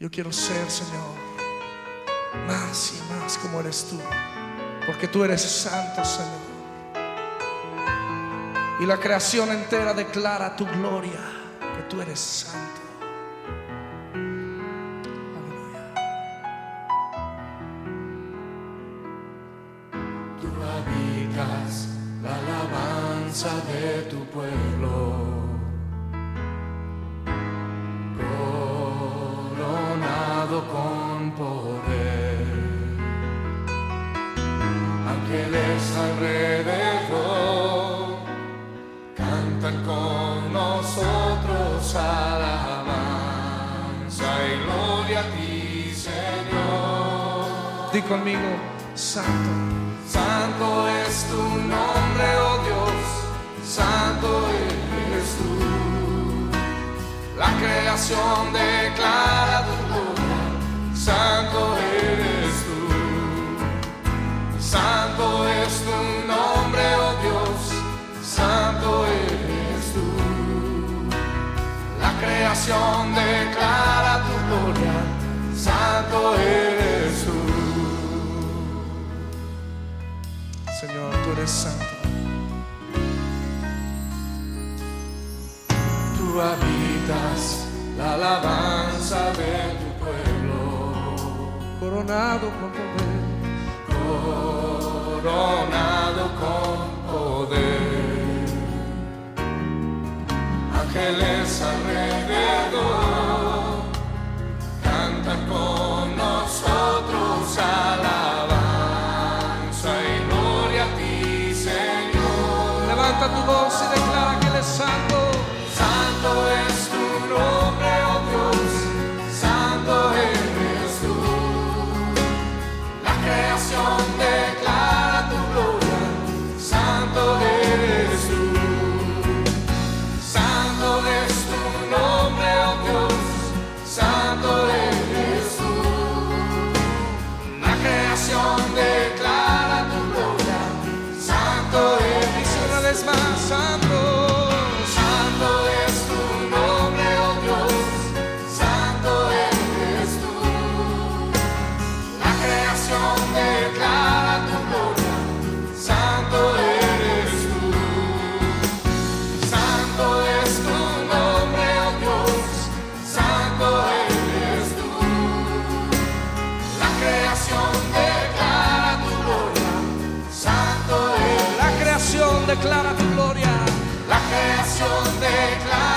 Yo quiero ser, Señor, más y más como eres tú, porque tú eres santo, Señor. Y la creación entera declara tu gloria, que tú eres santo. Aleluya. Tú habitas la alabanza de tu pueblo. Ángeles alrededor cantan con nosotros alabanza y gloria a ti, Señor. Di conmigo, santo. Santo es tu nombre, oh Dios, santo eres tú. La creación declara es tu nombre, oh Dios, santo eres tú. La creación declara tu gloria, santo eres tú. Señor, tú eres santo. Tú habitas la alabanza de tu pueblo, Coronado con poder. Ángeles alrededor cantan con nosotros alabanza y gloria a ti, Señor. Levanta tu voz y declara que Él es santo. Santo es my son. declara tu gloria. La creación declara.